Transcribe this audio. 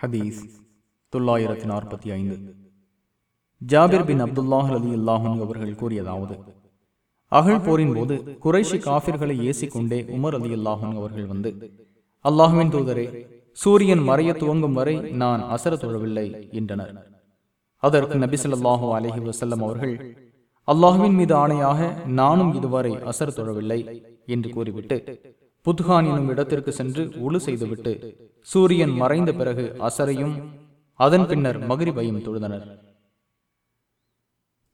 ஹதீஸ் தொள்ளாயிரத்தி நாற்பத்தி ஐந்து. ஜாபிர் பின் அப்துல்லாஹ் அலி அல்லாஹன் அவர்கள் கூறியதாவது அகழ் போரின் போது குறைஷி காபிர்களை ஏசிக்கொண்டே உமர் அலி அல்லாஹன் அவர்கள் வந்து அல்லாஹுவின் தூதரே சூரியன் மறைய துவங்கும் வரை நான் அசர தொழவில்லை என்றனர். அதற்கு நபிசல்லாஹு அலஹி வசல்லம் அவர்கள் அல்லாஹுவின் மீது ஆணையாக நானும் இதுவரை அசர் தொழவில்லை என்று கூறிவிட்டு புத்கான் எனும் இடத்திற்கு சென்று உழு செய்துவிட்டு சூரியன் மறைந்த பிறகு அசரையும் அதன் பின்னர் மகிரிபையும் தொழுதனர்.